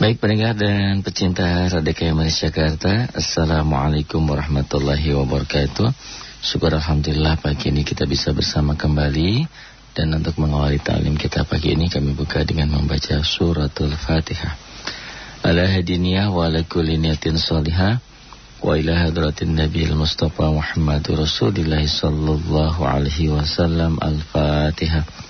Baik pendengar dan pecinta Radio Malaysia Jakarta Assalamualaikum warahmatullahi wabarakatuh. Syukur Alhamdulillah pagi ini kita bisa bersama kembali. Dan untuk mengawali ta'lim kita pagi ini kami buka dengan membaca suratul fatihah. Ala hadiniyah wa ala kulli niyatin salihah Wa ila hadratin Nabi Mustafa Muhammad Rasulullah sallallahu alaihi wasallam Al-Fatihah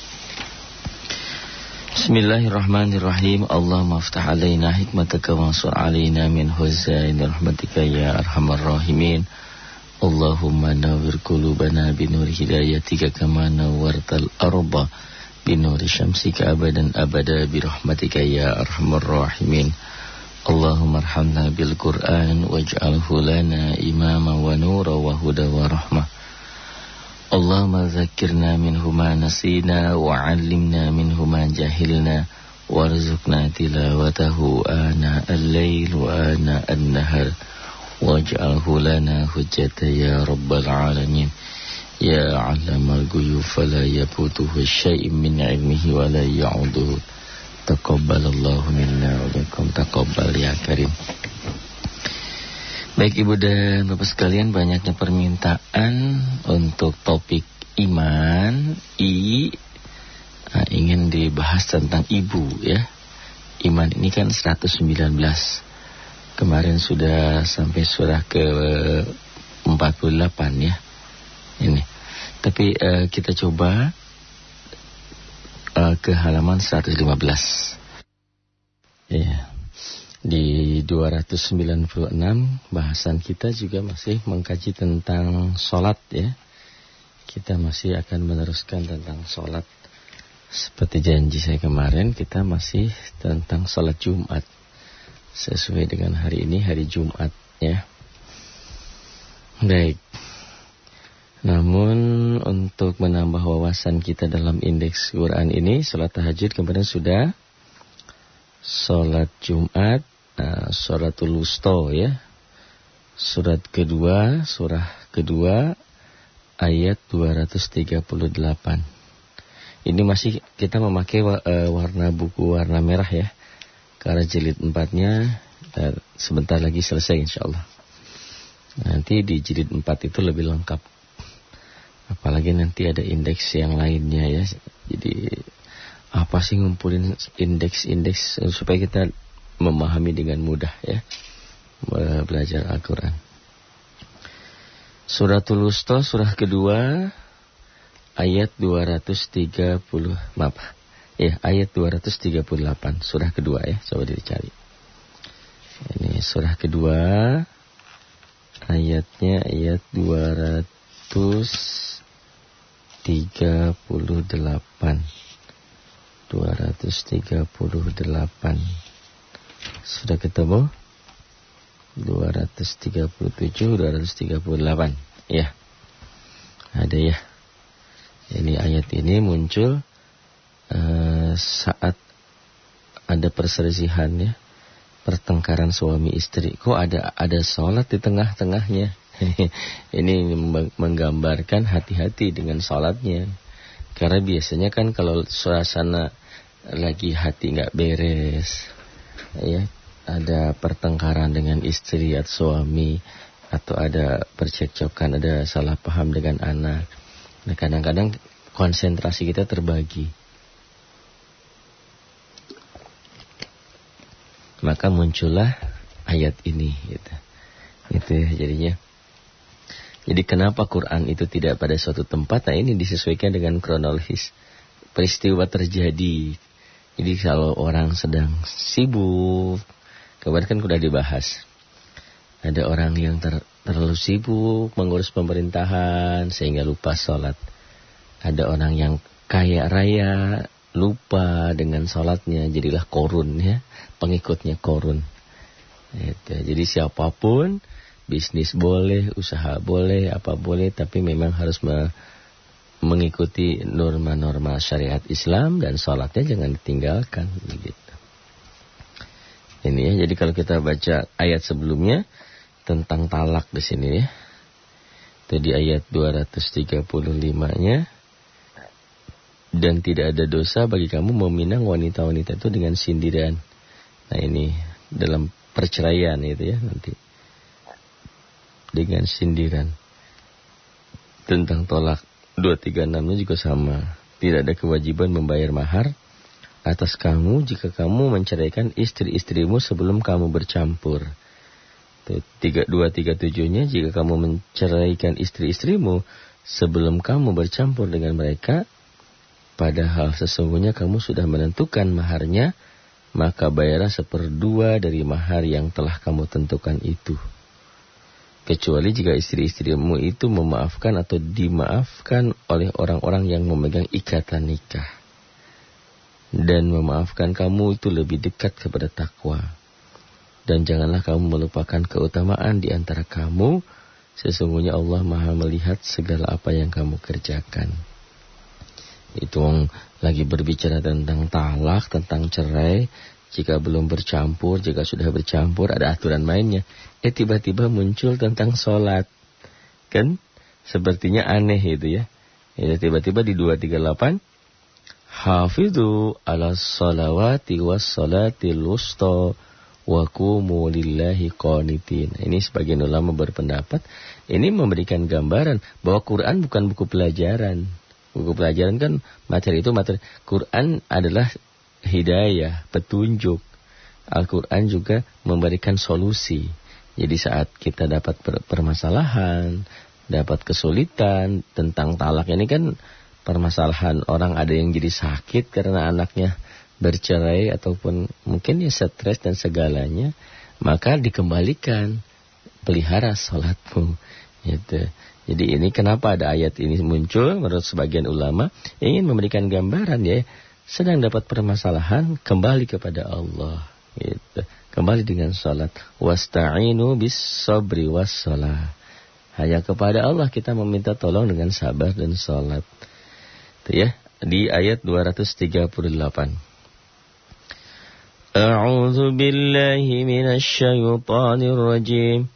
Bismillahirrahmanirrahim Allahumma aftah alaina hikmataka wansur alaina min huzain rahmatika ya arhamar rahimin Allahumma nawir kulubana binur hidayatika kama nawartal arba binuri syamsika abadan abada birahmatika ya arhamar rahimin Allahumma arhamna bil Qur'an waj'alhu lana imama wa nura wa huda wa rahmah اللهم ذكرنا منه ما نسينا وعلمنا منه ما جهلنا وارزقنا تلاوته آناء الليل وآناء النهر واجعله لنا حجة يا رب العالمين. يا علم الغيوب فلا يفوته شيء من علمه ولا يعوده. تقبل الله منا ومنكم تقبل يا كريم. Baik Ibu dan Bapak sekalian banyaknya permintaan untuk topik iman. I nah, ingin dibahas tentang ibu ya. Iman ini kan 119 Kemarin sudah sampai surah ke 48 ya. Ini. Tapi uh, kita coba uh, ke halaman 115 Ya di 296 bahasan kita juga masih mengkaji tentang sholat ya. Kita masih akan meneruskan tentang sholat. Seperti janji saya kemarin kita masih tentang sholat Jumat. Sesuai dengan hari ini hari Jumat ya. Baik. Namun untuk menambah wawasan kita dalam indeks Quran ini Sholat tahajud kemarin sudah Sholat Jumat Nah, suratul Wusto ya. Surat kedua, surah kedua ayat 238. Ini masih kita memakai uh, warna buku warna merah ya. Karena jilid empatnya uh, sebentar lagi selesai insyaallah. Nanti di jilid empat itu lebih lengkap. Apalagi nanti ada indeks yang lainnya ya. Jadi apa sih ngumpulin indeks-indeks supaya kita memahami dengan mudah ya. Belajar Al-Quran. Suratul Wusta surah kedua ayat 230 maaf. Ya ayat 238 surah kedua ya. Coba dicari. Ini surah kedua ayatnya ayat 238 238 sudah ketemu? 237, 238. Ya. Ada ya. Ini ayat ini muncul uh, saat ada perselisihan ya. Pertengkaran suami istri. Kok ada ada sholat di tengah-tengahnya? ini menggambarkan hati-hati dengan sholatnya. Karena biasanya kan kalau suasana lagi hati nggak beres, ya ada pertengkaran dengan istri atau suami atau ada percekcokan, ada salah paham dengan anak. Nah, kadang-kadang konsentrasi kita terbagi. Maka muncullah ayat ini gitu. Itu ya jadinya. Jadi kenapa Quran itu tidak pada suatu tempat? Nah ini disesuaikan dengan kronologis peristiwa terjadi jadi kalau orang sedang sibuk, kemarin kan sudah dibahas. Ada orang yang ter, terlalu sibuk mengurus pemerintahan sehingga lupa sholat. Ada orang yang kaya raya lupa dengan sholatnya jadilah korun ya, pengikutnya korun. Itu. Jadi siapa pun bisnis boleh, usaha boleh, apa boleh, tapi memang harus me mengikuti norma-norma syariat Islam dan sholatnya jangan ditinggalkan begitu. Ini ya, jadi kalau kita baca ayat sebelumnya tentang talak di sini ya. Itu ayat 235-nya. Dan tidak ada dosa bagi kamu meminang wanita-wanita itu dengan sindiran. Nah ini dalam perceraian itu ya nanti dengan sindiran. Tentang tolak 236-nya juga sama. Tidak ada kewajiban membayar mahar atas kamu jika kamu menceraikan istri-istrimu sebelum kamu bercampur. Tiga, dua, tiga tujuhnya jika kamu menceraikan istri-istrimu sebelum kamu bercampur dengan mereka, padahal sesungguhnya kamu sudah menentukan maharnya, maka bayarlah seperdua dari mahar yang telah kamu tentukan itu kecuali jika istri-istrimu itu memaafkan atau dimaafkan oleh orang-orang yang memegang ikatan nikah. Dan memaafkan kamu itu lebih dekat kepada takwa. Dan janganlah kamu melupakan keutamaan di antara kamu, sesungguhnya Allah maha melihat segala apa yang kamu kerjakan. Itu lagi berbicara tentang talak, tentang cerai, jika belum bercampur, jika sudah bercampur ada aturan mainnya. Eh tiba-tiba muncul tentang sholat. Kan? Sepertinya aneh itu ya. Ya tiba-tiba di 238 Hafidhu ala salawati was salatil wusta wa kumu lillahi qanitin. Ini sebagian ulama berpendapat ini memberikan gambaran bahwa Quran bukan buku pelajaran. Buku pelajaran kan materi itu materi Quran adalah hidayah, petunjuk. Al-Quran juga memberikan solusi. Jadi saat kita dapat permasalahan, dapat kesulitan tentang talak ini kan permasalahan orang ada yang jadi sakit karena anaknya bercerai ataupun mungkin ya stres dan segalanya, maka dikembalikan pelihara sholatmu. Gitu. Jadi ini kenapa ada ayat ini muncul menurut sebagian ulama ingin memberikan gambaran ya sedang dapat permasalahan, kembali kepada Allah. Gitu. Kembali dengan salat. Wasta'inu bis sabri was salat. Hanya kepada Allah kita meminta tolong dengan sabar dan salat. Itu ya di ayat 238. A'udzu billahi minasy syaithanir rajim.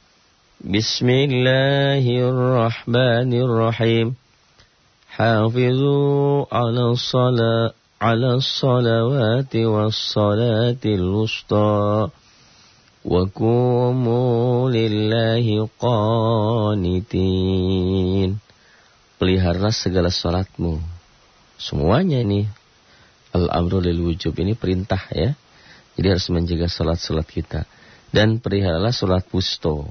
Bismillahirrahmanirrahim. Hafizu 'ala salat 'ala salawati was salatil wusta. وقوموا لله قانتين pelihara segala salatmu semuanya ini al-amru lil wujub ini perintah ya jadi harus menjaga salat-salat kita dan peliharalah salat wusto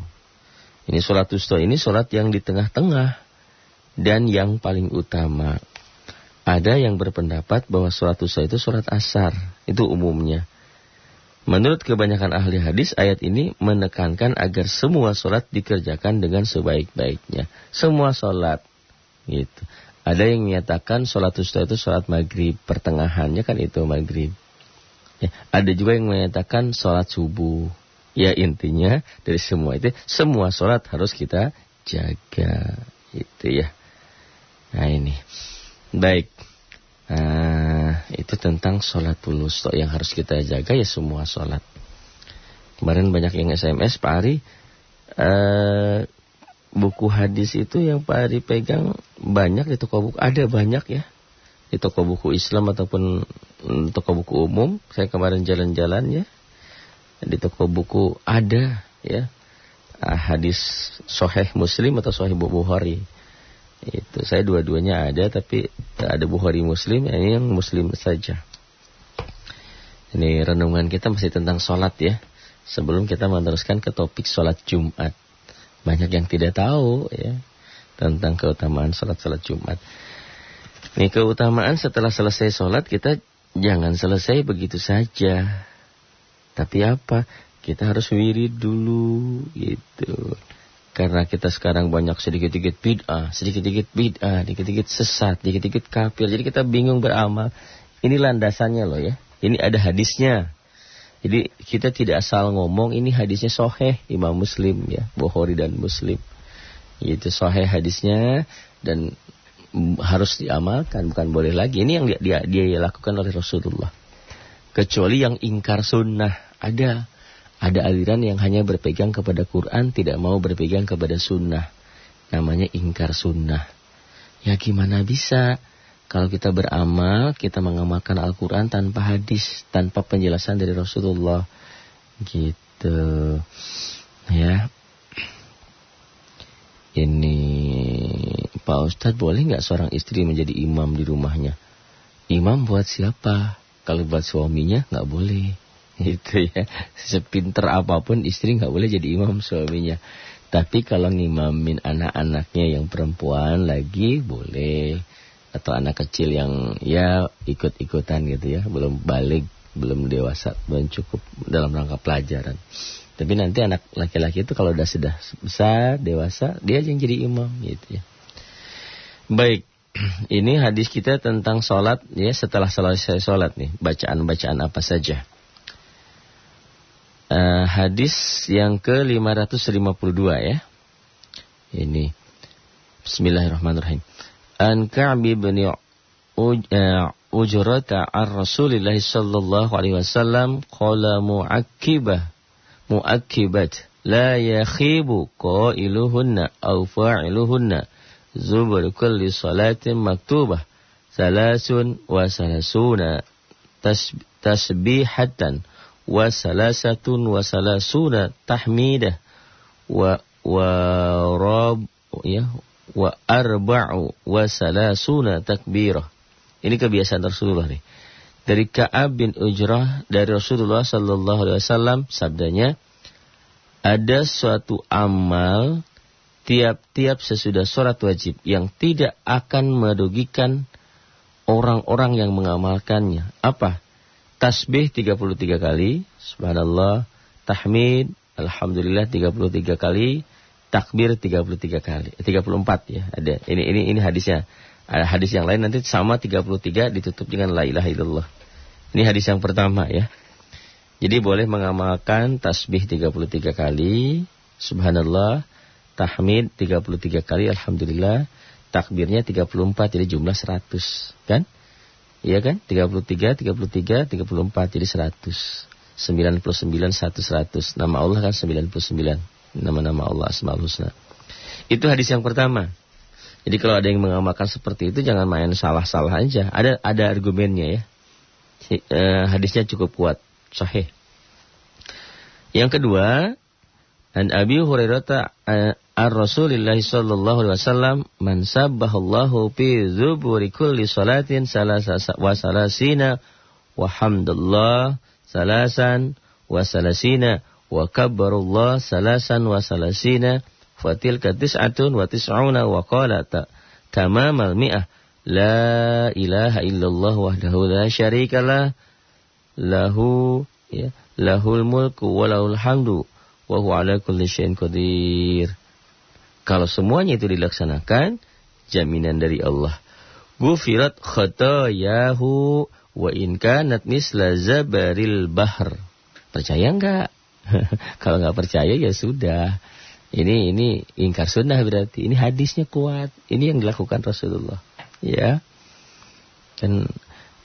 ini salat wusto ini salat yang di tengah-tengah dan yang paling utama ada yang berpendapat bahwa sholat usha itu sholat asar. Itu umumnya. Menurut kebanyakan ahli hadis, ayat ini menekankan agar semua sholat dikerjakan dengan sebaik-baiknya. Semua sholat. Gitu. Ada yang menyatakan sholat usha itu sholat maghrib. Pertengahannya kan itu maghrib. Ya, ada juga yang menyatakan sholat subuh. Ya intinya dari semua itu, semua sholat harus kita jaga. Itu ya. Nah ini. Baik. Nah, itu tentang sholat tulus yang harus kita jaga ya semua sholat. Kemarin banyak yang SMS Pak Ari. Uh, buku hadis itu yang Pak Ari pegang banyak di toko buku. Ada banyak ya. Di toko buku Islam ataupun toko buku umum. Saya kemarin jalan-jalan ya. Di toko buku ada ya. Uh, hadis Soheh Muslim atau Soheh Bukhari itu saya dua-duanya ada tapi ada Bukhari Muslim, ini yang Muslim saja. Ini renungan kita masih tentang sholat ya. Sebelum kita meneruskan ke topik sholat Jumat. Banyak yang tidak tahu ya tentang keutamaan sholat-sholat Jumat. Ini keutamaan setelah selesai sholat kita jangan selesai begitu saja. Tapi apa? Kita harus wirid dulu gitu. Karena kita sekarang banyak sedikit-sedikit bid'ah, sedikit-sedikit bid'ah, sedikit-sedikit sesat, sedikit-sedikit kafir. Jadi kita bingung beramal. Ini landasannya loh ya. Ini ada hadisnya. Jadi kita tidak asal ngomong ini hadisnya soheh Imam Muslim ya, Bukhari dan Muslim. Itu soheh hadisnya dan harus diamalkan bukan boleh lagi. Ini yang dia, dia, dia lakukan oleh Rasulullah. Kecuali yang ingkar sunnah ada ada aliran yang hanya berpegang kepada Quran tidak mau berpegang kepada sunnah. Namanya ingkar sunnah. Ya gimana bisa? Kalau kita beramal, kita mengamalkan Al-Quran tanpa hadis, tanpa penjelasan dari Rasulullah. Gitu. Ya. Ini Pak Ustadz boleh nggak seorang istri menjadi imam di rumahnya? Imam buat siapa? Kalau buat suaminya nggak boleh. Itu ya. Sepinter apa pun istri nggak boleh jadi imam suaminya. Tapi kalau ngimamin anak-anaknya yang perempuan lagi boleh atau anak kecil yang ya ikut-ikutan gitu ya, belum balik, belum dewasa, belum cukup dalam rangka pelajaran. Tapi nanti anak laki-laki itu kalau udah sudah besar, dewasa, dia yang jadi imam gitu ya. Baik, ini hadis kita tentang sholat ya setelah selesai sholat nih, bacaan-bacaan apa saja. Uh, hadis yang ke 552 ya. Ini Bismillahirrahmanirrahim an Ka'bi bin Ujrata an Rasulillah sallallahu alaihi wasallam qala mu'akkibah mu'akkibat la yakhibu qailuhunna aw fa'iluhunna zubur kulli salatin maktubah salasun wa salasuna tasbihatan wa salasatun wa salasuna tahmidah wa wa rab ya wa arba'u wa salasuna takbirah. Ini kebiasaan Rasulullah nih. Dari Ka'ab bin Ujrah dari Rasulullah sallallahu alaihi wasallam sabdanya ada suatu amal tiap-tiap sesudah sholat wajib yang tidak akan merugikan orang-orang yang mengamalkannya. Apa? Tasbih 33 kali, subhanallah, tahmid, alhamdulillah 33 kali, takbir 33 kali, 34 ya. Ada. Ini ini ini hadisnya. Ada hadis yang lain nanti sama 33 ditutup dengan la ilaha illallah. Ini hadis yang pertama ya. Jadi boleh mengamalkan tasbih 33 kali, subhanallah, tahmid 33 kali, alhamdulillah, takbirnya 34 jadi jumlah 100, kan? Iya kan? 33, 33, 34 jadi 100. 99 1 100. Nama Allah kan 99 nama-nama Allah Asmaul Husna. Itu hadis yang pertama. Jadi kalau ada yang mengamalkan seperti itu jangan main salah-salah aja. Ada ada argumennya ya. Uh, hadisnya cukup kuat, sahih. Yang kedua, an Abi Hurairah uh, ar-Rasulillah sallallahu alaihi wasallam man sabbahallahu fi dzuburi kulli salatin salasa wa salasina wa hamdallah salasan wa salasina wa kabbarullah salasan wa salasina fatilka tis'atun wa tis'una wa qala tamamal mi'ah la ilaha illallah wahdahu la syarikalah lahu ya lahul mulku wa lahul wa ala kulli syai'in qadir kalau semuanya itu dilaksanakan jaminan dari Allah gufirat khatayahu wa in kanat misla zabaril bahr percaya enggak Kalau nggak percaya ya sudah. Ini ini ingkar sunnah berarti. Ini hadisnya kuat. Ini yang dilakukan Rasulullah. Ya. Kan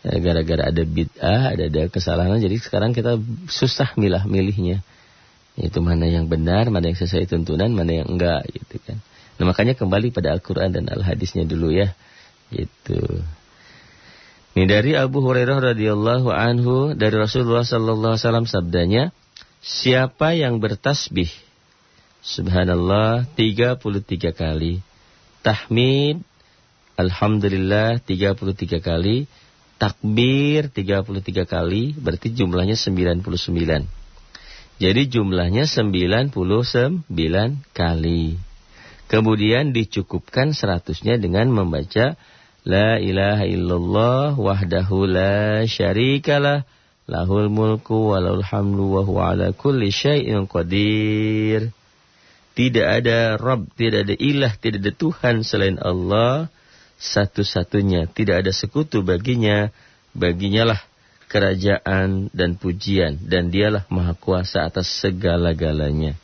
eh, gara-gara ada bid'ah, ada ada kesalahan. Jadi sekarang kita susah milah milihnya. Itu mana yang benar, mana yang sesuai tuntunan, mana yang enggak gitu kan. Nah, makanya kembali pada Al-Qur'an dan Al-Hadisnya dulu ya. Gitu. Ini dari Abu Hurairah radhiyallahu anhu dari Rasulullah sallallahu alaihi wasallam sabdanya, Siapa yang bertasbih Subhanallah 33 kali Tahmid Alhamdulillah 33 kali Takbir 33 kali Berarti jumlahnya 99 Jadi jumlahnya 99 kali Kemudian dicukupkan seratusnya dengan membaca La ilaha illallah wahdahu la syarikalah Lahul mulku walahul hamdu wa huwa ala kulli syai'in qadir. Tidak ada Rabb, tidak ada ilah, tidak ada Tuhan selain Allah satu-satunya. Tidak ada sekutu baginya. Baginya lah kerajaan dan pujian dan dialah maha kuasa atas segala-galanya.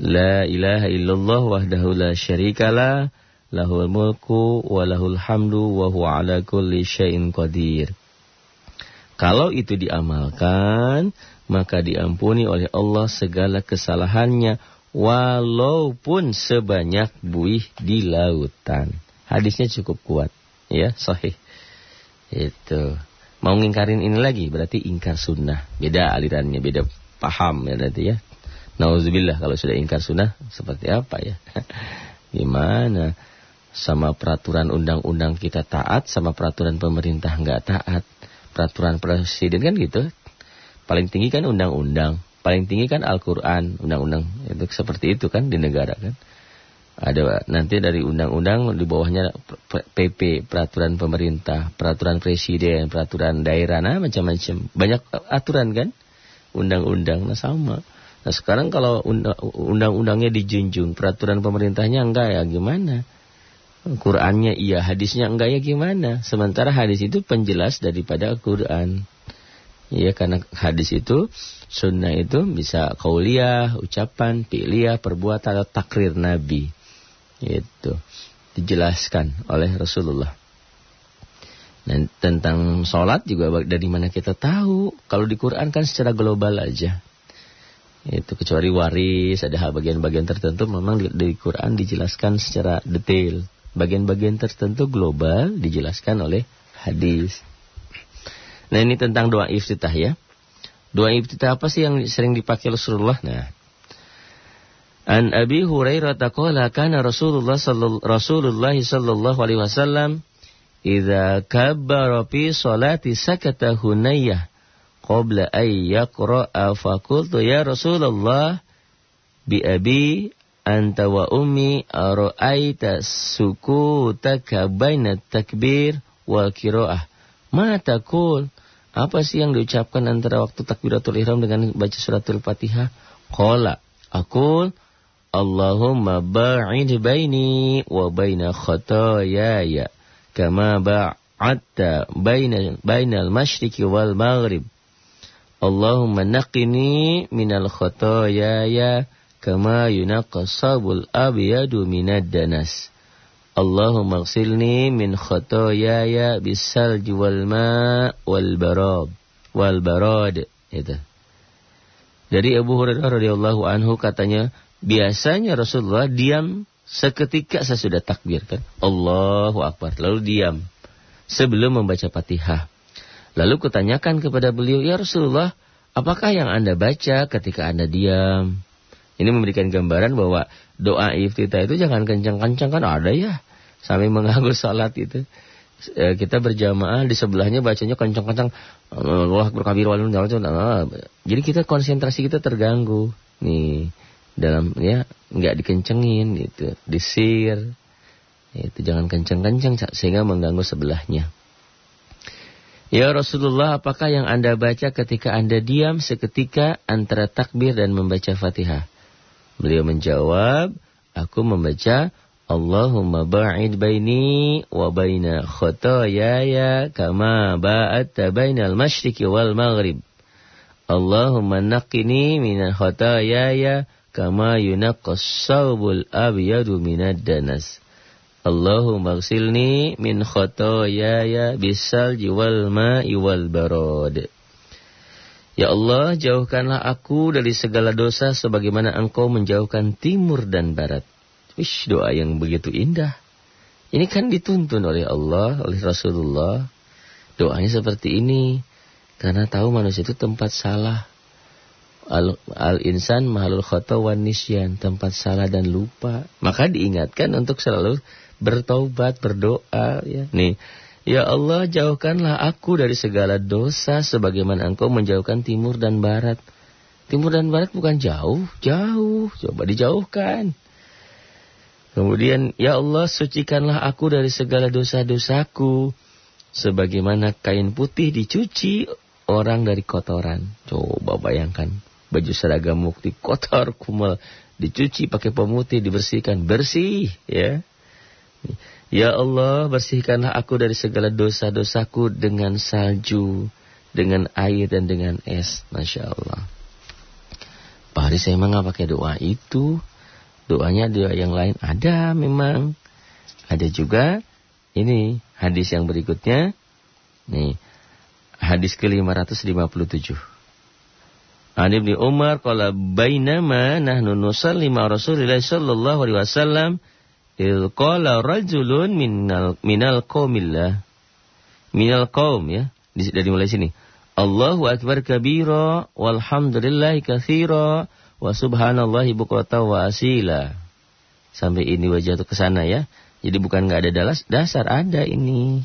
La ilaha illallah wahdahu la syarikalah lahul mulku wa lahul hamdu wa huwa ala kulli syai'in qadir. Kalau itu diamalkan, maka diampuni oleh Allah segala kesalahannya walaupun sebanyak buih di lautan. Hadisnya cukup kuat, ya, sahih. Itu. Mau ngingkarin ini lagi berarti ingkar sunnah. Beda alirannya, beda paham ya berarti ya. Nauzubillah kalau sudah ingkar sunnah seperti apa ya? Gimana? Sama peraturan undang-undang kita taat, sama peraturan pemerintah nggak taat. Peraturan presiden kan gitu. Paling tinggi kan undang-undang, paling tinggi kan Al-Qur'an, undang-undang itu seperti itu kan di negara kan. Ada nanti dari undang-undang di bawahnya PP, peraturan pemerintah, peraturan presiden, peraturan daerah, nah macam-macam. Banyak aturan kan? Undang-undang, nah sama. Nah sekarang kalau undang-undangnya dijunjung, peraturan pemerintahnya enggak ya gimana? Qurannya iya, hadisnya enggak ya gimana? Sementara hadis itu penjelas daripada Quran. Ya karena hadis itu sunnah itu bisa kauliah, ucapan, fi'liyah, perbuatan atau takrir Nabi. Itu dijelaskan oleh Rasulullah. Dan tentang sholat juga dari mana kita tahu? Kalau di Quran kan secara global aja. Itu kecuali waris, ada bagian-bagian tertentu memang di Quran dijelaskan secara detail. Bagian-bagian tertentu global dijelaskan oleh hadis. Nah ini tentang doa iftitah ya. Doa iftitah apa sih yang sering dipakai Rasulullah? Nah, An Abi Hurairah taqala kana Rasulullah sallallahu Rasulullah sallallahu alaihi wasallam idza kabbara fi salati sakata hunayyah qabla ay yaqra'a fa qultu ya Rasulullah bi abi anta wa ummi ara'aita sukutaka baina takbir wal qira'ah? Ma taqul apa sih yang diucapkan antara waktu takbiratul ihram dengan baca suratul Fatihah? Qala aqul Allahumma ba'id baini wa baina khataayaya kama ba'adta baina bainal masyriqi wal maghrib. Allahumma naqini minal khataayaya kama yunaqqas sabul abyadu minad danas. Allahumma ghsilni min khataayaya bisalji wal ma' wal barab wal barad. Itu. Dari Abu Hurairah radhiyallahu anhu katanya biasanya Rasulullah diam seketika sesudah takbir kan. Allahu Akbar. Lalu diam sebelum membaca Fatihah. Lalu kutanyakan kepada beliau, "Ya Rasulullah, apakah yang Anda baca ketika Anda diam?" Ini memberikan gambaran bahwa doa iftitah itu jangan kencang-kencang kan ada ya. Sampai mengganggu salat itu. E, kita berjamaah di sebelahnya bacanya kencang-kencang Allah berkabir Jadi kita konsentrasi kita terganggu. Nih dalam ya nggak dikencengin gitu. Disir. Itu jangan kenceng-kenceng sehingga mengganggu sebelahnya. Ya Rasulullah apakah yang anda baca ketika anda diam seketika antara takbir dan membaca fatihah? Beliau menjawab aku membaca Allahumma ba'id baini wa baina khotoyaya kama ba'atta bainal masyriqi wal maghrib Allahumma naqini minal khotoyaya kama yunaqqas sawbul abyadu minad danas. Allahumma ghsilni min khotoyaya bisal jiwal ma'i wal barad. Ya Allah, jauhkanlah aku dari segala dosa sebagaimana engkau menjauhkan timur dan barat. Wish, doa yang begitu indah. Ini kan dituntun oleh Allah, oleh Rasulullah. Doanya seperti ini. Karena tahu manusia itu tempat salah. Al-insan mahalul khata nisyan, tempat salah dan lupa. Maka diingatkan untuk selalu bertaubat, berdoa ya. Nih, ya Allah jauhkanlah aku dari segala dosa sebagaimana Engkau menjauhkan timur dan barat. Timur dan barat bukan jauh, jauh. Coba dijauhkan. Kemudian, ya Allah sucikanlah aku dari segala dosa-dosaku sebagaimana kain putih dicuci orang dari kotoran. Coba bayangkan baju seragam mukti kotor kumal dicuci pakai pemutih dibersihkan bersih ya ya Allah bersihkanlah aku dari segala dosa-dosaku dengan salju dengan air dan dengan es. Masya Allah. Pak Haris saya emang pakai doa itu. Doanya doa yang lain ada memang. Ada juga ini hadis yang berikutnya. Nih, hadis ke-557. An Ibnu Umar qala bainama nahnu nusalli ma Rasulillah sallallahu alaihi wasallam il qala rajulun minal minal qaumillah minal qaum ya. Dari mulai sini. Allahu akbar kabira walhamdulillahi katsira wa subhanallahi bukrata wa asila. Sampai ini wajah ke sana ya. Jadi bukan nggak ada dasar ada ini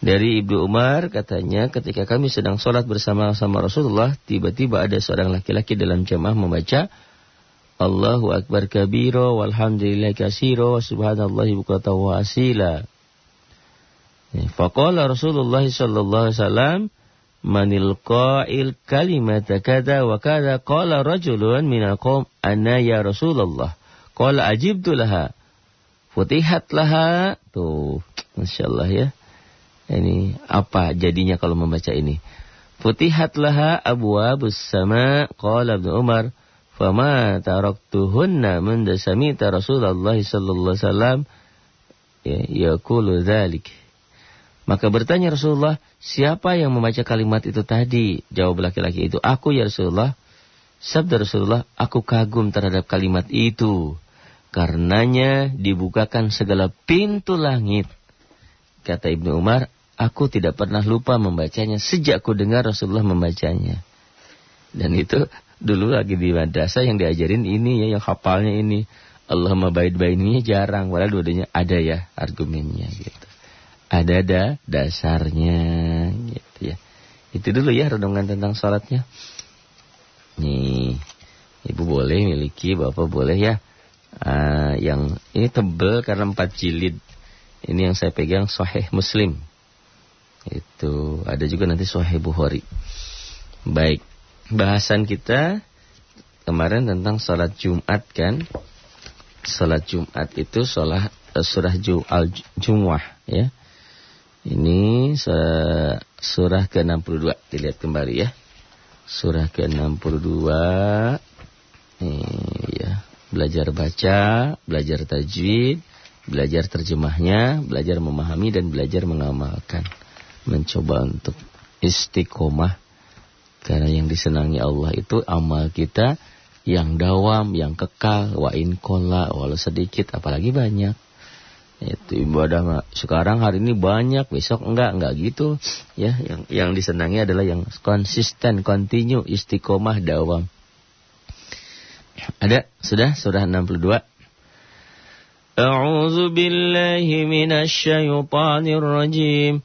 dari Ibnu Umar katanya ketika kami sedang sholat bersama-sama Rasulullah, tiba-tiba ada seorang laki-laki dalam jamaah membaca Allahu Akbar kabiro walhamdulillah kasiro subhanallahi bukata wa asila. Ya, faqala Rasulullah sallallahu alaihi wasallam manil qa'il kalimata kada wa kada qala rajulun minal qawm anna ya Rasulullah. Qala ajibtu laha. Futihat laha. Tuh, Masya Allah ya. Ini apa jadinya kalau membaca ini? Futihat laha abwabus sama qala Ibnu Umar fama taraktuhunna min samita Rasulullah sallallahu alaihi wasallam ya yaqulu dzalik. Maka bertanya Rasulullah, siapa yang membaca kalimat itu tadi? Jawab laki-laki itu, aku ya Rasulullah. Sabda Rasulullah, aku kagum terhadap kalimat itu. Karenanya dibukakan segala pintu langit. Kata Ibnu Umar, Aku tidak pernah lupa membacanya sejak ku dengar Rasulullah membacanya. Dan itu dulu lagi di madrasah yang diajarin ini ya, yang hafalnya ini. Allahumma baid ini jarang, padahal dua ada ya argumennya gitu. Ada ada dasarnya gitu ya. Itu dulu ya renungan tentang sholatnya. Nih, ibu boleh miliki, bapak boleh ya. Uh, yang ini tebel karena empat jilid. Ini yang saya pegang Sahih Muslim. Itu ada juga nanti Sahih Bukhari. Baik, bahasan kita kemarin tentang salat Jumat kan. Salat Jumat itu salat uh, surah Jumuah ya. Ini surah ke-62 dilihat kembali ya. Surah ke-62 ini ya, belajar baca, belajar tajwid, belajar terjemahnya, belajar memahami dan belajar mengamalkan mencoba untuk istiqomah karena yang disenangi Allah itu amal kita yang dawam, yang kekal, wa in kola, walau sedikit, apalagi banyak. Itu ibadah sekarang hari ini banyak, besok enggak, enggak gitu. Ya, yang yang disenangi adalah yang konsisten, continue, istiqomah, dawam. Ada? Sudah? Sudah 62. A'udzu billahi minasy syaithanir rajim.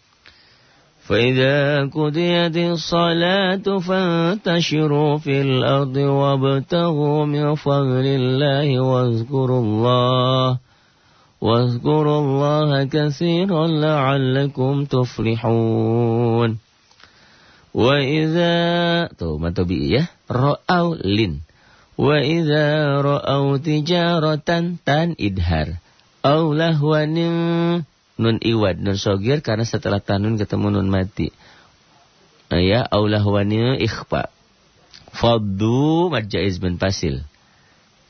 فإذا قضيت الصلاة فانتشروا في الأرض وابتغوا من فضل الله واذكروا الله واذكروا الله كثيرا لعلكم تفلحون. وإذا ثم تبي رأوا لن وإذا رأوا تجارة تن إدهار أو لهوا nun iwad, nun sogir karena setelah tanun ketemu nun mati. Nah, ya, aulah wani ikhfa. Faddu mad jaiz bin pasil.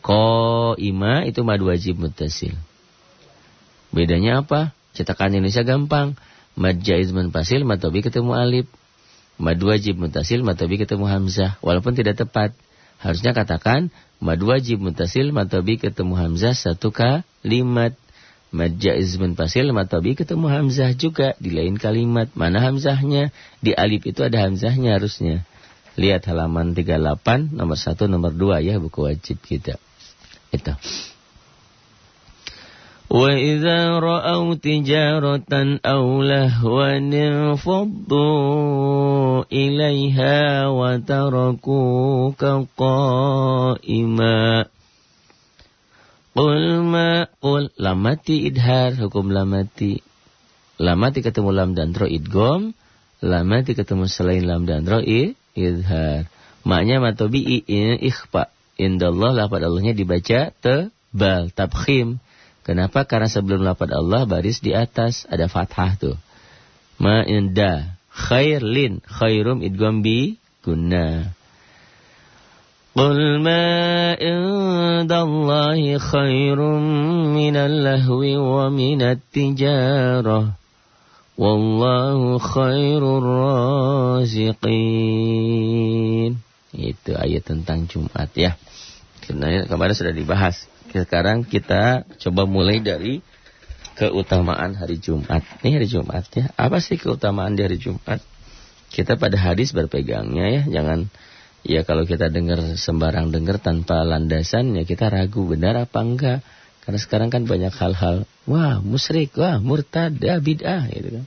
Ko ima itu mad wajib mutasil. Bedanya apa? Cetakan Indonesia gampang. Mad jaiz bin pasil, matobi ketemu alif. Mad wajib mutasil, matobi ketemu hamzah. Walaupun tidak tepat. Harusnya katakan mad wajib mutasil, matobi ketemu hamzah satu kalimat. Mad jaiz fasil matabi ketemu hamzah juga di lain kalimat. Mana hamzahnya? Di alif itu ada hamzahnya harusnya. Lihat halaman 38 nomor 1 nomor 2 ya buku wajib kita. Itu. وإذا رأوا تجارة أو لهوا انفضوا إليها وتركوك قائما Qul ma qul lamati idhar hukum lamati lamati ketemu lam dan ro idgom lamati ketemu selain lam dan ro idhar maknya matobi ikhfa indallah lafad Allahnya dibaca tebal tabkhim Kenapa? Karena sebelum lafad Allah baris di atas ada fathah tuh. Inda khairlin khairum idgham bi guna. Qul ma indallahi khairum minal lahwi wa minat tijarah. Wallahu khairur raziqin. Itu ayat tentang Jumat ya. Karena kemarin sudah dibahas. Sekarang kita coba mulai dari keutamaan hari Jumat. Ini hari Jumat ya. Apa sih keutamaan di hari Jumat? Kita pada hadis berpegangnya ya. Jangan ya kalau kita dengar sembarang dengar tanpa landasan ya kita ragu benar apa enggak. Karena sekarang kan banyak hal-hal, wah musyrik, wah murtad, ya bid'ah gitu kan.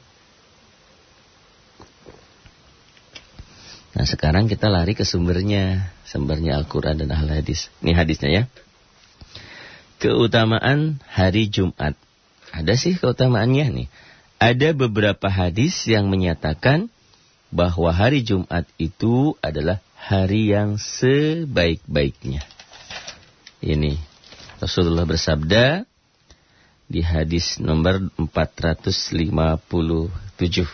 Nah sekarang kita lari ke sumbernya, sumbernya Al-Quran dan Al-Hadis. Ini hadisnya ya keutamaan hari Jumat. Ada sih keutamaannya nih. Ada beberapa hadis yang menyatakan bahwa hari Jumat itu adalah hari yang sebaik-baiknya. Ini Rasulullah bersabda di hadis nomor 457.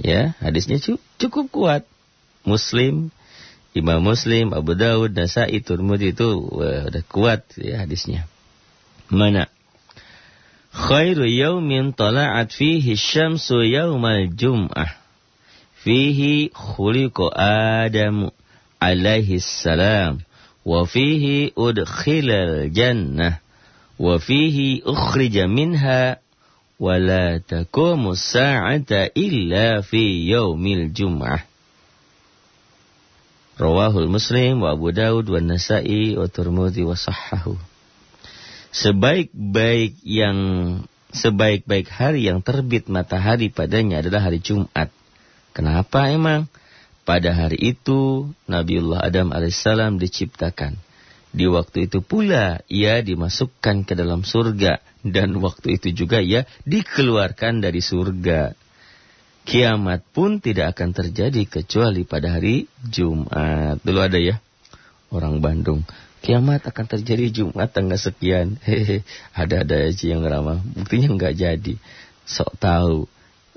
Ya, hadisnya cukup kuat. Muslim Imam Muslim, Abu Dawud, Nasai, Turmudi itu wah, udah kuat ya hadisnya. Mana? Khairu yaumin tala'at fihi syamsu yaumal jum'ah. Fihi khuliqa Adam alaihi salam. Wa fihi udkhilal jannah. Wa fihi ukhrija minha. Wa la takumu sa'ata illa fi yaumil jum'ah. Rawahul Muslim wa Abu Daud wa Nasa'i wa Turmudi wa Sahahu. Sebaik-baik yang sebaik-baik hari yang terbit matahari padanya adalah hari Jumat. Kenapa emang? Pada hari itu Nabiullah Adam alaihissalam diciptakan. Di waktu itu pula ia dimasukkan ke dalam surga dan waktu itu juga ia dikeluarkan dari surga kiamat pun tidak akan terjadi kecuali pada hari Jumat. Dulu ada ya orang Bandung. Kiamat akan terjadi Jumat tanggal sekian. Hehe, ada-ada aja yang ramah. Buktinya nggak jadi. Sok tahu.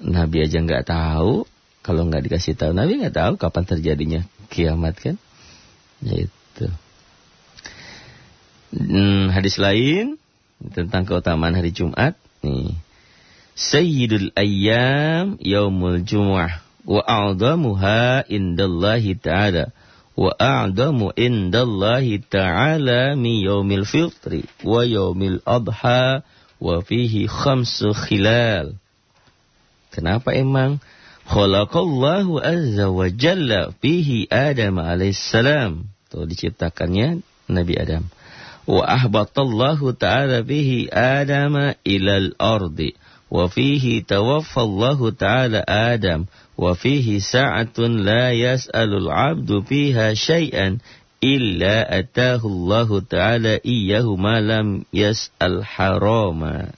Nabi aja nggak tahu. Kalau nggak dikasih tahu, Nabi nggak tahu kapan terjadinya kiamat kan? Itu. Hmm, hadis lain tentang keutamaan hari Jumat. Nih. Sayyidul ayyam yaumul jumu'ah wa a'damuha indallahi ta'ala wa a'damu indallahi ta'ala mi yaumil fitri wa yaumil adha wa fihi khamsu khilal. Kenapa emang? Khalaqallahu azza wa jalla fihi Adam alaihissalam. Tuh diciptakannya Nabi Adam. Wa ahbatallahu ta'ala fihi Adam ilal ardi وفيه توفى الله تعالى آدم وفيه ساعة لا يسأل العبد فيها شيئا إلا أتاه الله تعالى إياه ما لم يسأل حراما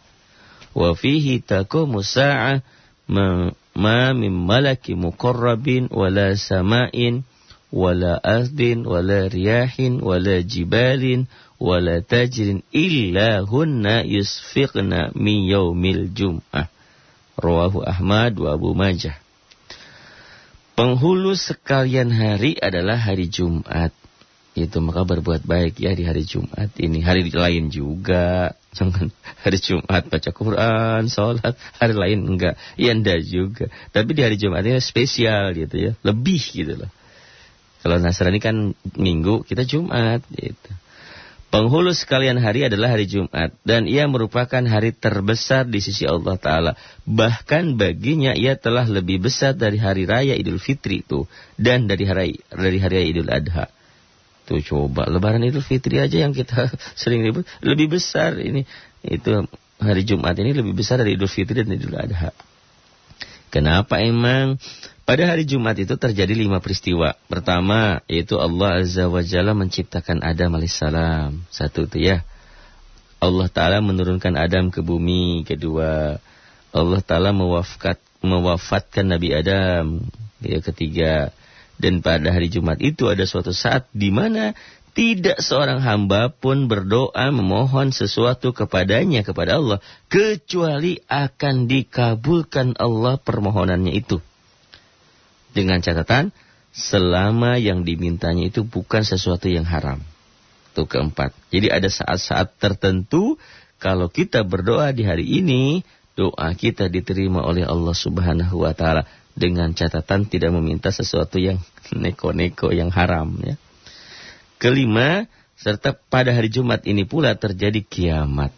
وفيه تقوم الساعة ما من ma min malaki muqarrabin wala sama'in wala asdin wala riyahin wala jibalin wala tajrin illa hunna yusfiqna min yaumil jum'ah. Rawahu Ahmad wa Abu Majah. Penghulu sekalian hari adalah hari Jumat. Itu maka berbuat baik ya di hari Jumat ini. Hari lain juga Jangan hari Jumat baca Quran, sholat. Hari lain enggak. Ya enggak juga. Tapi di hari Jumat ini spesial gitu ya. Lebih gitu loh. Kalau Nasrani kan minggu, kita Jumat gitu. Penghulu sekalian hari adalah hari Jumat dan ia merupakan hari terbesar di sisi Allah Ta'ala. Bahkan baginya ia telah lebih besar dari hari raya Idul Fitri itu dan dari hari, dari hari raya Idul Adha. Tuh coba, lebaran Idul Fitri aja yang kita sering ribut, lebih besar ini itu hari Jumat ini lebih besar dari Idul Fitri dan Idul Adha. Kenapa emang? Pada hari Jumat itu terjadi lima peristiwa. Pertama, yaitu Allah Azza wa Jalla menciptakan Adam alaihissalam. Satu itu ya. Allah Ta'ala menurunkan Adam ke bumi. Kedua, Allah Ta'ala mewafat, mewafatkan Nabi Adam. Ya, ketiga, dan pada hari Jumat itu ada suatu saat di mana tidak seorang hamba pun berdoa memohon sesuatu kepadanya kepada Allah kecuali akan dikabulkan Allah permohonannya itu. Dengan catatan selama yang dimintanya itu bukan sesuatu yang haram. Itu keempat. Jadi ada saat-saat tertentu kalau kita berdoa di hari ini, doa kita diterima oleh Allah Subhanahu wa taala dengan catatan tidak meminta sesuatu yang neko-neko yang haram ya. Kelima, serta pada hari Jumat ini pula terjadi kiamat.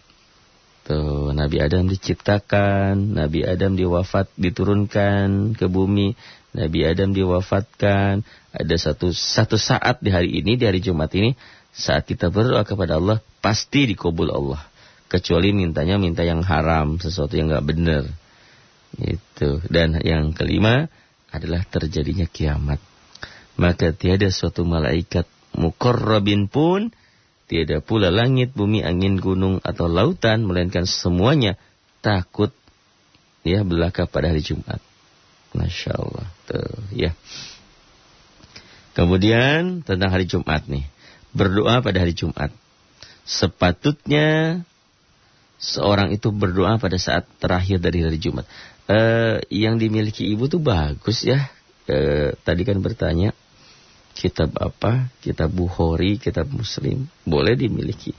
Tuh, Nabi Adam diciptakan, Nabi Adam diwafat, diturunkan ke bumi, Nabi Adam diwafatkan. Ada satu satu saat di hari ini, di hari Jumat ini, saat kita berdoa kepada Allah, pasti dikabul Allah. Kecuali mintanya minta yang haram, sesuatu yang nggak benar. Itu. Dan yang kelima adalah terjadinya kiamat. Maka tiada suatu malaikat mukorrabin pun tiada pula langit, bumi, angin, gunung atau lautan melainkan semuanya takut ya belaka pada hari Jumat. Masya Allah. Tuh, ya. Kemudian tentang hari Jumat nih. Berdoa pada hari Jumat. Sepatutnya seorang itu berdoa pada saat terakhir dari hari Jumat. Uh, yang dimiliki ibu tuh bagus ya. Uh, tadi kan bertanya kitab apa, kitab Bukhari, kitab Muslim, boleh dimiliki.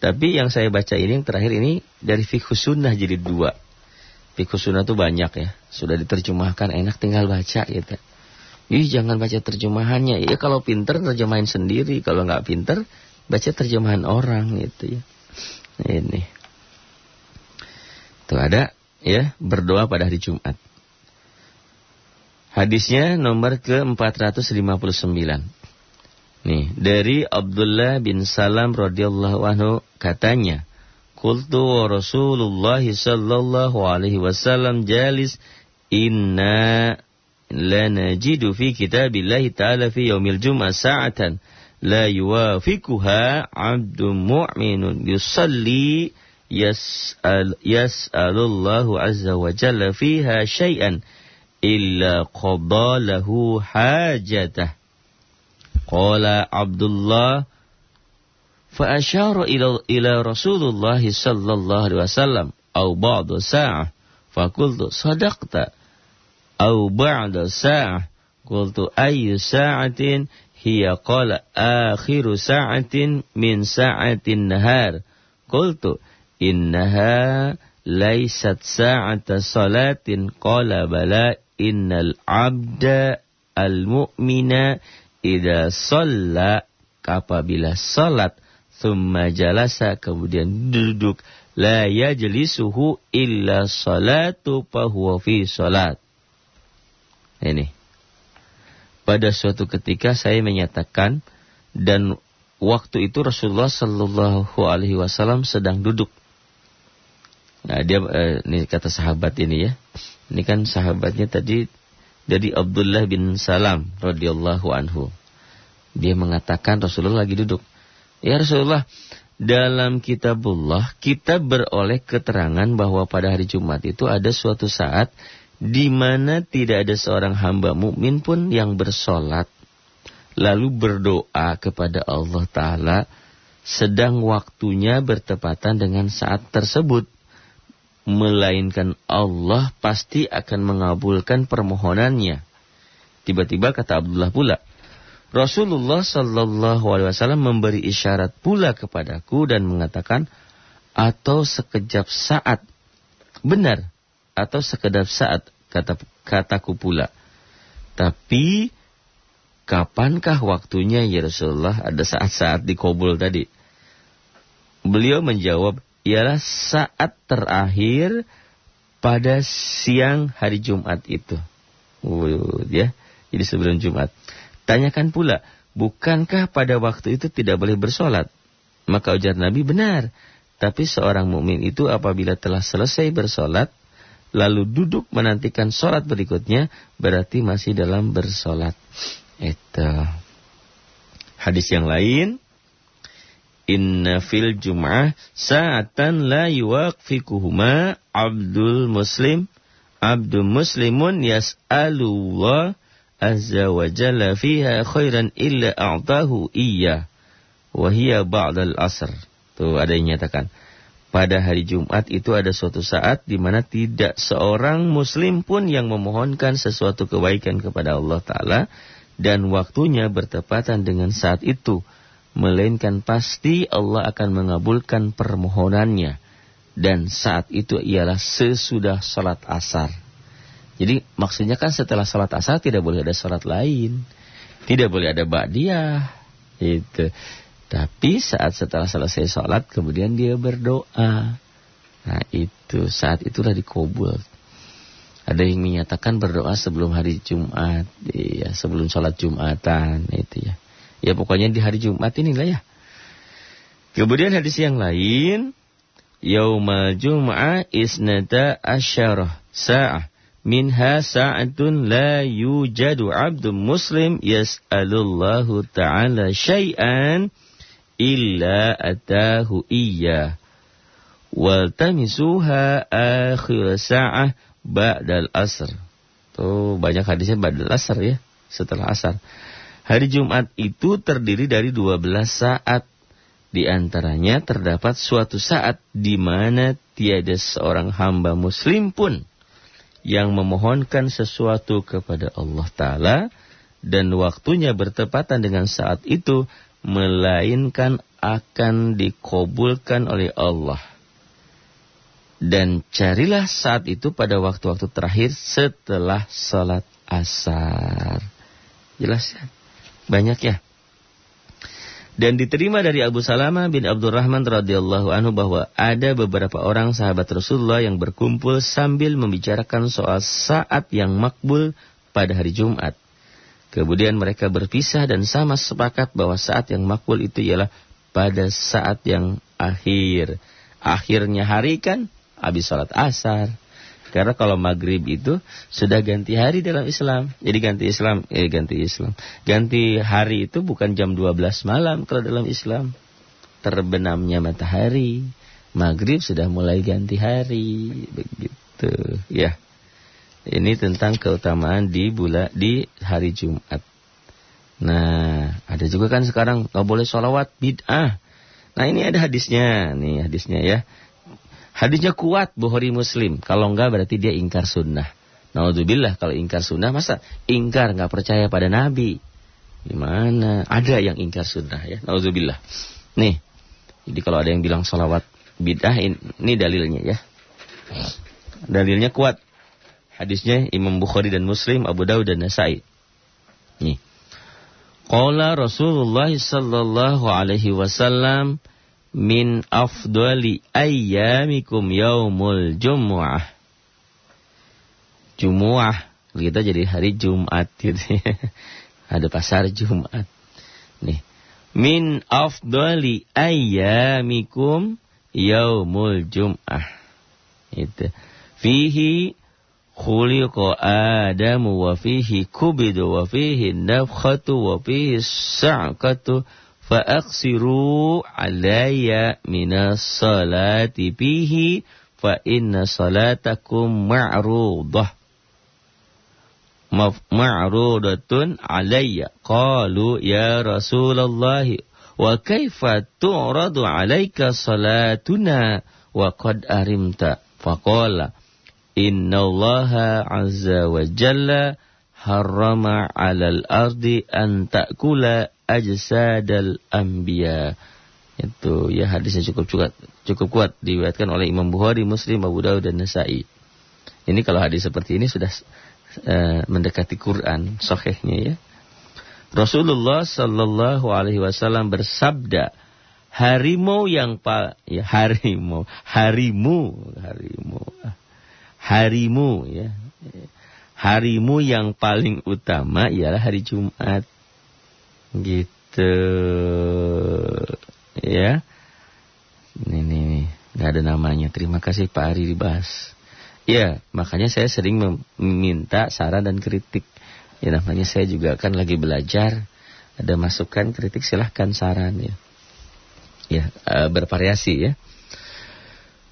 Tapi yang saya baca ini yang terakhir ini dari fikih sunnah jadi dua. Fikih sunnah itu banyak ya, sudah diterjemahkan enak tinggal baca gitu. Ih jangan baca terjemahannya, ya kalau pinter terjemahin sendiri, kalau nggak pinter baca terjemahan orang gitu ya. Ini. Tuh ada ya berdoa pada hari Jumat. Hadisnya nomor ke-459. Nih, dari Abdullah bin Salam radhiyallahu anhu katanya, "Qultu wa Rasulullah sallallahu alaihi wasallam jalis inna la najidu fi kitabillahi ta'ala fi yaumil jum'ah sa'atan la yuwafiquha 'abdun mu'minun yusalli yas'al yas'alullahu azza wa jalla fiha syai'an illa qada lahu hajatah. Qala Abdullah fa asyara ila ila Rasulullah sallallahu alaihi wasallam au ba'da sa'ah fa qultu sadaqta au ba'da sa'ah qultu ayyu sa'atin hiya qala akhiru sa'atin min sa'atin nahar qultu innaha laysat sa'ata salatin qala bala innal abda al-mu'mina idza shalla apabila salat thumma jalasa kemudian duduk la yajlisuhu illa salatu fahuwa fi salat. Ini. Pada suatu ketika saya menyatakan dan waktu itu Rasulullah Shallallahu Alaihi Wasallam sedang duduk. Nah dia eh, ini kata sahabat ini ya, ini kan sahabatnya tadi dari Abdullah bin Salam radhiyallahu anhu. Dia mengatakan Rasulullah lagi duduk. Ya Rasulullah, dalam kitabullah kita beroleh keterangan bahwa pada hari Jumat itu ada suatu saat di mana tidak ada seorang hamba mukmin pun yang bersolat lalu berdoa kepada Allah Taala sedang waktunya bertepatan dengan saat tersebut melainkan Allah pasti akan mengabulkan permohonannya. Tiba-tiba kata Abdullah pula, Rasulullah Shallallahu Alaihi Wasallam memberi isyarat pula kepadaku dan mengatakan, atau sekejap saat, benar, atau sekedap saat, kata kataku pula. Tapi kapankah waktunya ya Rasulullah? Ada saat-saat dikobul tadi. Beliau menjawab, ialah saat terakhir pada siang hari Jumat itu. Uh, ya, jadi sebelum Jumat. Tanyakan pula, bukankah pada waktu itu tidak boleh bersolat? Maka ujar Nabi benar. Tapi seorang mukmin itu apabila telah selesai bersolat, lalu duduk menantikan solat berikutnya, berarti masih dalam bersolat. Itu. Hadis yang lain, Inna fil jum'ah sa'atan la yuwaqfikuhuma abdul muslim abdul muslimun yas'alullah azza wa jalla fiha khairan illa a'tahu iya wa hiya ba'dal asr. Tuh ada yang nyatakan. Pada hari Jumat itu ada suatu saat di mana tidak seorang muslim pun yang memohonkan sesuatu kebaikan kepada Allah Ta'ala dan waktunya bertepatan dengan saat itu. Melainkan pasti Allah akan mengabulkan permohonannya. Dan saat itu ialah sesudah sholat asar. Jadi maksudnya kan setelah sholat asar tidak boleh ada sholat lain. Tidak boleh ada ba'diyah. Itu. Tapi saat setelah selesai sholat kemudian dia berdoa. Nah itu saat itulah dikobul. Ada yang menyatakan berdoa sebelum hari Jumat, ya sebelum sholat Jumatan, itu ya. Ya pokoknya di hari Jumat inilah ya. Kemudian hadis yang lain, Yaumal Jum'ah isnata asyarah sa'ah. Minha sa'atun la yujadu abdun muslim yas'alullahu ta'ala syai'an illa atahu iya wal tamisuha akhir sa'ah ba'dal asr. Tuh banyak hadisnya ba'dal asr ya, setelah asar. Hari Jumat itu terdiri dari 12 saat. Di antaranya terdapat suatu saat di mana tiada seorang hamba muslim pun yang memohonkan sesuatu kepada Allah Ta'ala dan waktunya bertepatan dengan saat itu melainkan akan dikobulkan oleh Allah. Dan carilah saat itu pada waktu-waktu terakhir setelah sholat asar. Jelas ya? Banyak ya? Dan diterima dari Abu Salama bin Abdurrahman radhiyallahu anhu bahwa ada beberapa orang sahabat Rasulullah yang berkumpul sambil membicarakan soal saat yang makbul pada hari Jumat. Kemudian mereka berpisah dan sama sepakat bahwa saat yang makbul itu ialah pada saat yang akhir. Akhirnya hari kan habis sholat asar. Karena kalau maghrib itu sudah ganti hari dalam Islam. Jadi ganti Islam, eh ganti Islam. Ganti hari itu bukan jam 12 malam kalau dalam Islam. Terbenamnya matahari. Maghrib sudah mulai ganti hari. Begitu. Ya. Ini tentang keutamaan di bulan di hari Jumat. Nah, ada juga kan sekarang nggak boleh sholawat bid'ah. Nah ini ada hadisnya, nih hadisnya ya. Hadisnya kuat Bukhari Muslim. Kalau enggak berarti dia ingkar sunnah. Naudzubillah kalau ingkar sunnah masa ingkar nggak percaya pada Nabi. Gimana? Ada yang ingkar sunnah ya. Naudzubillah. Nih, jadi kalau ada yang bilang sholawat bid'ah ini dalilnya ya. Dalilnya kuat. Hadisnya Imam Bukhari dan Muslim, Abu Dawud dan Nasai. Nih. Qala Rasulullah sallallahu alaihi wasallam min afdali ayyamikum yaumul jumu'ah. Jumu'ah kita jadi hari Jumat gitu. Ada pasar Jumat. Nih. Min afdali ayyamikum yaumul jum'ah. Itu. Fihi khuliqa Adamu wa fihi kubidu wa fihi nafkhatu wa fihi sa'katu fa aqsiru alayya minas salati fihi fa inna salatakum ma'rudah ma'rudatun alayya qalu ya Rasulullah wa kaifa tu'radu alayka salatuna wa qad arimta faqala Inna Allah azza wa jalla harrama 'alal ardi an ta'kula ajsadal anbiya. Itu ya hadisnya cukup cukup cukup kuat diriwayatkan oleh Imam Bukhari, Muslim, Abu Dawud dan Nasa'i. Ini kalau hadis seperti ini sudah uh, mendekati Quran sahihnya ya. Rasulullah sallallahu alaihi wasallam bersabda, harimau yang pa ya harimau, harimu, harimu harimu ya. Harimu yang paling utama ialah hari Jumat. Gitu. Ya. Ini nih. Nggak ada namanya. Terima kasih Pak Ari dibahas. Ya, makanya saya sering meminta saran dan kritik. Ya namanya saya juga kan lagi belajar. Ada masukan, kritik silahkan saran ya. Ya, uh, bervariasi ya.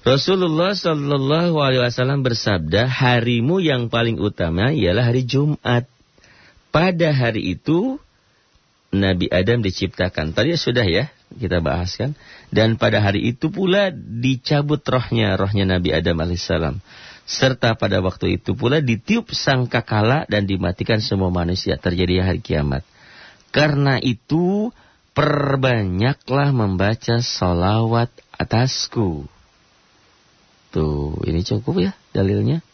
Rasulullah Shallallahu Alaihi Wasallam bersabda, harimu yang paling utama ialah hari Jumat. Pada hari itu Nabi Adam diciptakan. Tadi sudah ya kita bahaskan. Dan pada hari itu pula dicabut rohnya, rohnya Nabi Adam alaihissalam serta pada waktu itu pula ditiup sangkakala dan dimatikan semua manusia terjadi hari kiamat. Karena itu perbanyaklah membaca salawat atasku. Tuh, ini cukup ya dalilnya.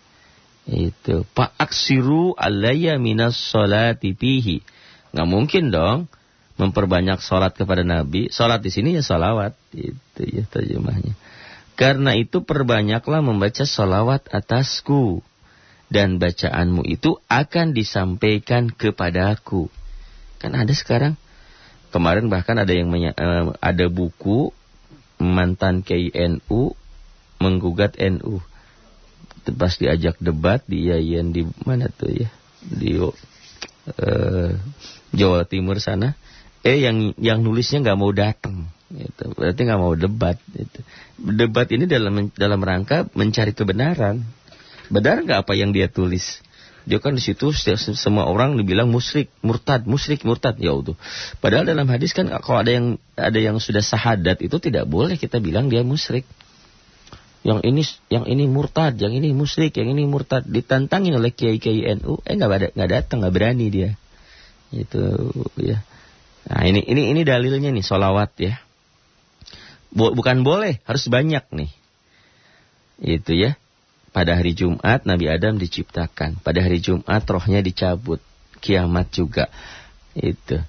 Itu Pak aksiru alaya minas salati pihi. Nggak mungkin dong memperbanyak salat kepada Nabi. Salat di sini ya salawat. Itu ya terjemahnya. Karena itu perbanyaklah membaca salawat atasku. Dan bacaanmu itu akan disampaikan kepadaku. Kan ada sekarang. Kemarin bahkan ada yang uh, ada buku mantan KNU menggugat NU. Pas diajak debat di Yayan di mana tuh ya? Di uh, Jawa Timur sana. Eh yang yang nulisnya nggak mau datang Gitu. Berarti nggak mau debat. Gitu. Debat ini dalam dalam rangka mencari kebenaran. Benar nggak apa yang dia tulis? Dia kan di situ semua orang dibilang musyrik, murtad, musyrik, murtad. Ya udah. Padahal dalam hadis kan kalau ada yang ada yang sudah sahadat itu tidak boleh kita bilang dia musyrik. Yang ini yang ini murtad, yang ini musyrik, yang ini murtad ditantangin oleh kiai kiai NU, eh nggak ada nggak datang, nggak berani dia. Itu ya. Nah ini ini ini dalilnya nih solawat ya bukan boleh, harus banyak nih. Itu ya. Pada hari Jumat Nabi Adam diciptakan. Pada hari Jumat rohnya dicabut. Kiamat juga. Itu.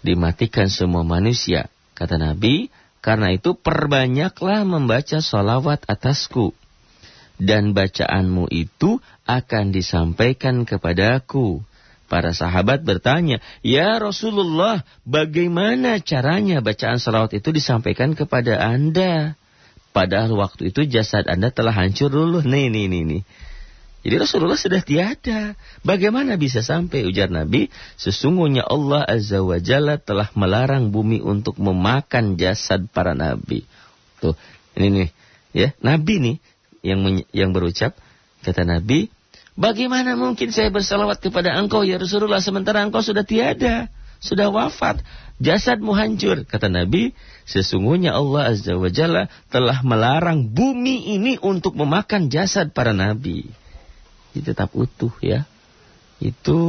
Dimatikan semua manusia. Kata Nabi, karena itu perbanyaklah membaca salawat atasku. Dan bacaanmu itu akan disampaikan kepadaku. Para sahabat bertanya, Ya Rasulullah, bagaimana caranya bacaan salawat itu disampaikan kepada anda? Padahal waktu itu jasad anda telah hancur dulu. Nih, nih, nih, nih. Jadi Rasulullah sudah tiada. Bagaimana bisa sampai ujar Nabi? Sesungguhnya Allah Azza wa Jalla telah melarang bumi untuk memakan jasad para nabi. Tuh, ini nih, ya, nabi nih yang yang berucap kata Nabi, Bagaimana mungkin saya bersalawat kepada engkau ya Rasulullah sementara engkau sudah tiada, sudah wafat, jasadmu hancur. Kata Nabi, sesungguhnya Allah Azza wa Jalla telah melarang bumi ini untuk memakan jasad para nabi. Itu tetap utuh ya. Itu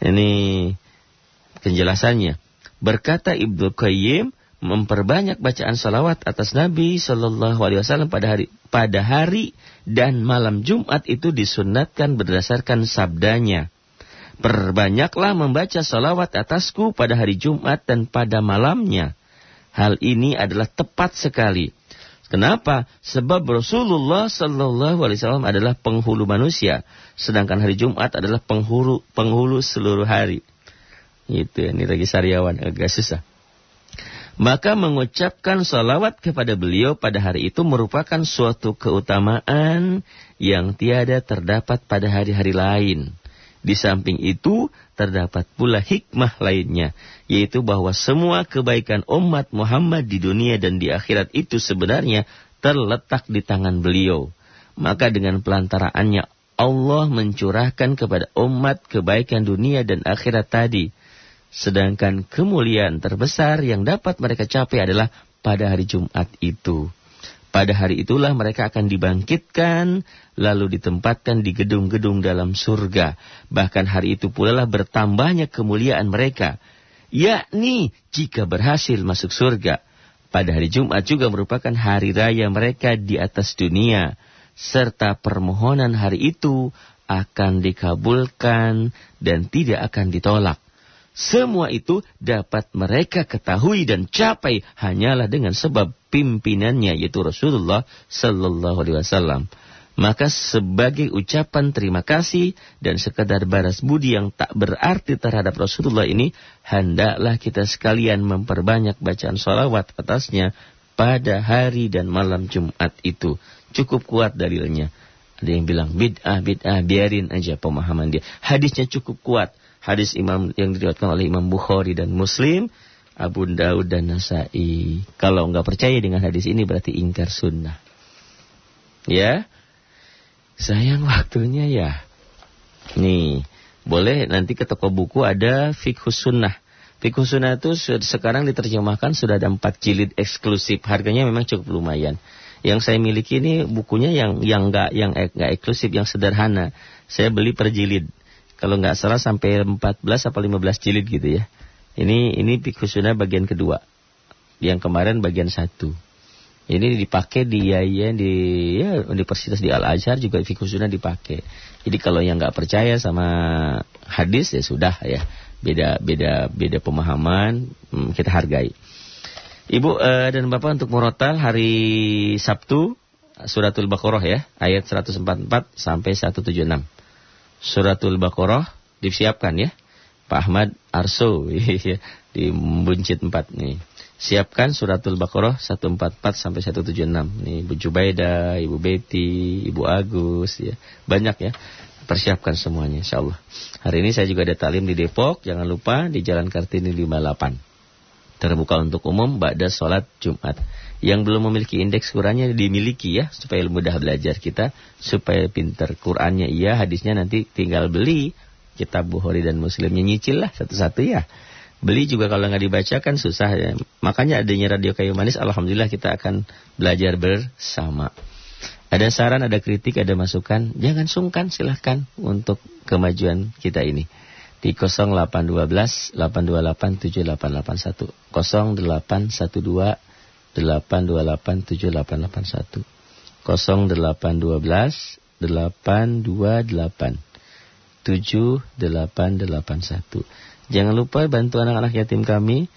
ini penjelasannya. Berkata Ibnu Qayyim, memperbanyak bacaan salawat atas Nabi Shallallahu Alaihi Wasallam pada hari pada hari dan malam Jumat itu disunatkan berdasarkan sabdanya. Perbanyaklah membaca salawat atasku pada hari Jumat dan pada malamnya. Hal ini adalah tepat sekali. Kenapa? Sebab Rasulullah Shallallahu Alaihi Wasallam adalah penghulu manusia, sedangkan hari Jumat adalah penghulu penghulu seluruh hari. Itu ini lagi sariawan agak susah. Maka mengucapkan salawat kepada beliau pada hari itu merupakan suatu keutamaan yang tiada terdapat pada hari-hari lain. Di samping itu, terdapat pula hikmah lainnya, yaitu bahwa semua kebaikan umat Muhammad di dunia dan di akhirat itu sebenarnya terletak di tangan beliau. Maka dengan pelantaraannya Allah mencurahkan kepada umat kebaikan dunia dan akhirat tadi Sedangkan kemuliaan terbesar yang dapat mereka capai adalah pada hari Jumat itu. Pada hari itulah mereka akan dibangkitkan, lalu ditempatkan di gedung-gedung dalam surga. Bahkan hari itu pula lah bertambahnya kemuliaan mereka. Yakni jika berhasil masuk surga. Pada hari Jumat juga merupakan hari raya mereka di atas dunia. Serta permohonan hari itu akan dikabulkan dan tidak akan ditolak. Semua itu dapat mereka ketahui dan capai hanyalah dengan sebab pimpinannya yaitu Rasulullah sallallahu alaihi wasallam. Maka sebagai ucapan terima kasih dan sekadar baras budi yang tak berarti terhadap Rasulullah ini, hendaklah kita sekalian memperbanyak bacaan salawat atasnya pada hari dan malam Jumat itu. Cukup kuat dalilnya. Ada yang bilang bid'ah, bid'ah, biarin aja pemahaman dia. Hadisnya cukup kuat. Hadis imam yang diriwayatkan oleh Imam Bukhari dan Muslim, Abu Daud dan Nasai. Kalau nggak percaya dengan hadis ini berarti ingkar sunnah. Ya, sayang waktunya ya. Nih, boleh nanti ke toko buku ada fikhus sunnah. Fikhus sunnah itu sekarang diterjemahkan sudah ada empat jilid eksklusif. Harganya memang cukup lumayan. Yang saya miliki ini bukunya yang yang enggak yang enggak eksklusif, yang sederhana. Saya beli per jilid. Kalau nggak salah sampai 14 atau 15 jilid gitu ya. Ini ini fikhus sunnah bagian kedua. Yang kemarin bagian satu. Ini dipakai di ya, ya di ya, Universitas di Al Azhar juga fikhus sunnah dipakai. Jadi kalau yang nggak percaya sama hadis ya sudah ya beda beda beda pemahaman hmm, kita hargai. Ibu uh, dan Bapak untuk murotal hari Sabtu suratul Baqarah ya ayat 144 sampai 176. Suratul Baqarah disiapkan ya. Pak Ahmad Arso di buncit 4 nih. Siapkan suratul Baqarah 144 sampai 176. Nih Ibu Jubaida, Ibu Betty, Ibu Agus ya. Banyak ya. Persiapkan semuanya insyaallah. Hari ini saya juga ada talim di Depok, jangan lupa di Jalan Kartini 58. Terbuka untuk umum ba'da sholat Jumat. Yang belum memiliki indeks Qurannya dimiliki ya supaya mudah belajar kita, supaya pinter Qurannya iya, hadisnya nanti tinggal beli kitab Bukhari dan Muslimnya nyicil lah satu-satu ya. Beli juga kalau nggak dibacakan susah ya. Makanya adanya radio kayu manis, alhamdulillah kita akan belajar bersama. Ada saran, ada kritik, ada masukan, jangan sungkan silahkan untuk kemajuan kita ini. Di 0812 828 7881 0812 828 7881 0812 828 7881 Jangan lupa bantu anak-anak yatim kami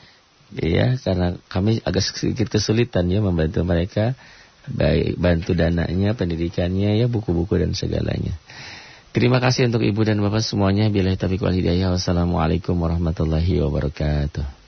ya karena kami agak sedikit kesulitan ya membantu mereka baik bantu dananya, pendidikannya ya buku-buku dan segalanya. Terima kasih untuk ibu dan bapak semuanya. Bila hidayah. Wassalamualaikum warahmatullahi wabarakatuh.